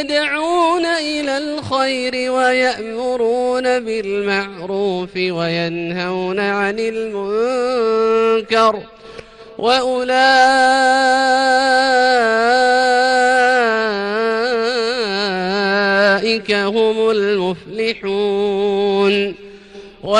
يدعون إلى الخير ويأمرون بالمعروف وينهون عن المنكر وأولئك هم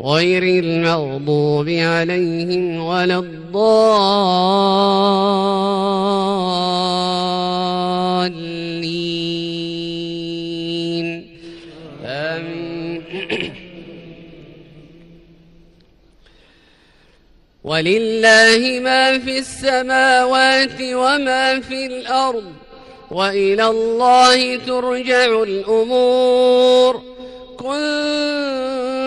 غير المغضوب عليهم ولا الضالين. آمين. ولله ما في السماوات وما في الأرض وإلى الله ترجع الأمور.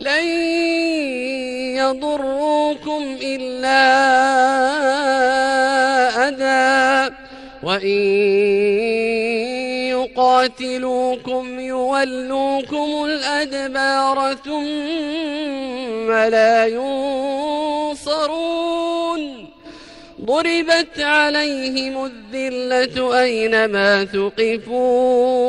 لن يضروكم إلا أذى. وإن يقاتلوكم يولوكم الأدبار ثم لا ينصرون. ضربت عليهم الذلة أينما ثقفوا.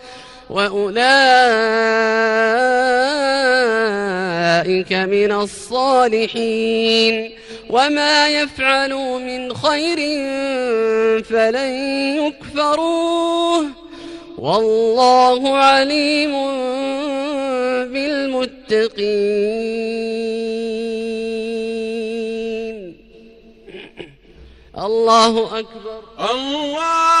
وأولئك من الصالحين. وما يفعلوا من خير فلن يكفروه. والله عليم بالمتقين. الله أكبر. الله